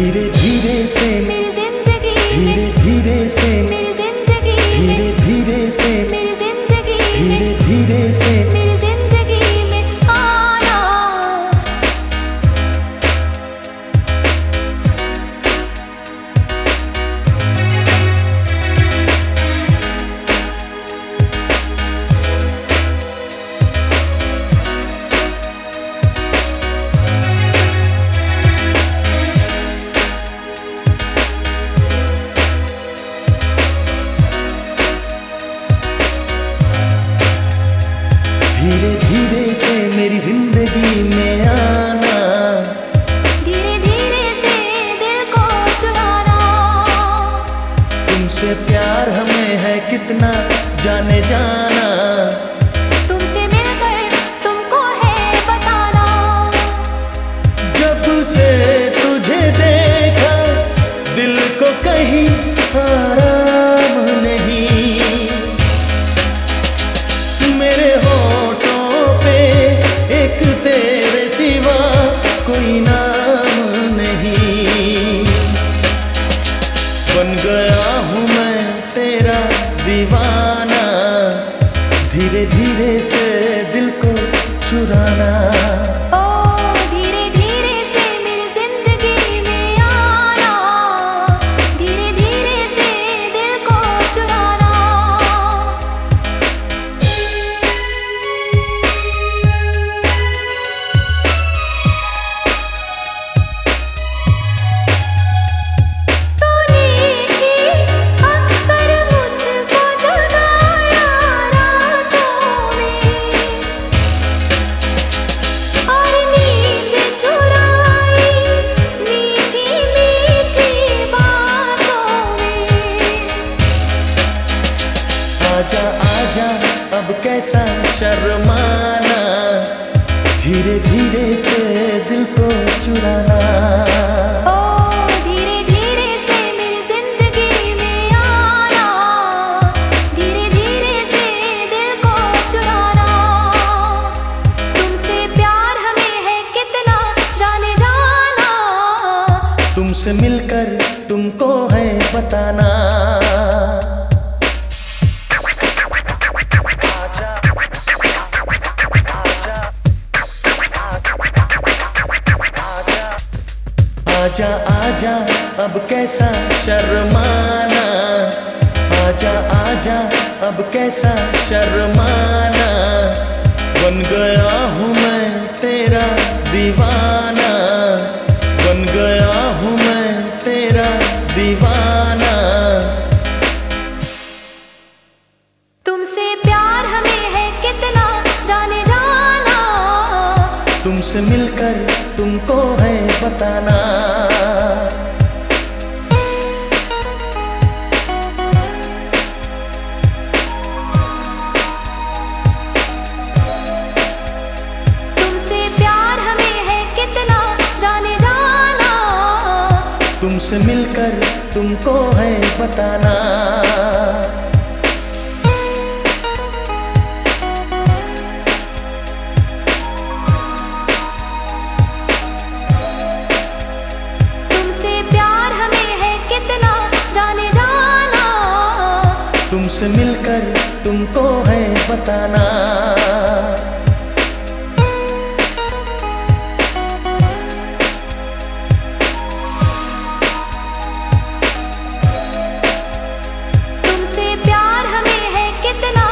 धीरे धीरे से मेरी ज़िंदगी धीरे धीरे से मेरी ज़िंदगी में आना। धीरे धीरे से दिल को चुराना। तुमसे प्यार हमें है कितना जाने जाना। சிவா शर्माना धीरे धीरे से दिल को चुराना। ओ धीरे आजा आजा अब कैसा शर्माना? आजा आजा अब कैसा शर्माना? बन गया हूँ तुमसे मिलकर तुमको है बताना। तुमसे प्यार हमें है कितना जाने जाना। तुमसे मिलकर तुमको है बताना। तुमको है बताना। तुमसे प्यार हमें है कितना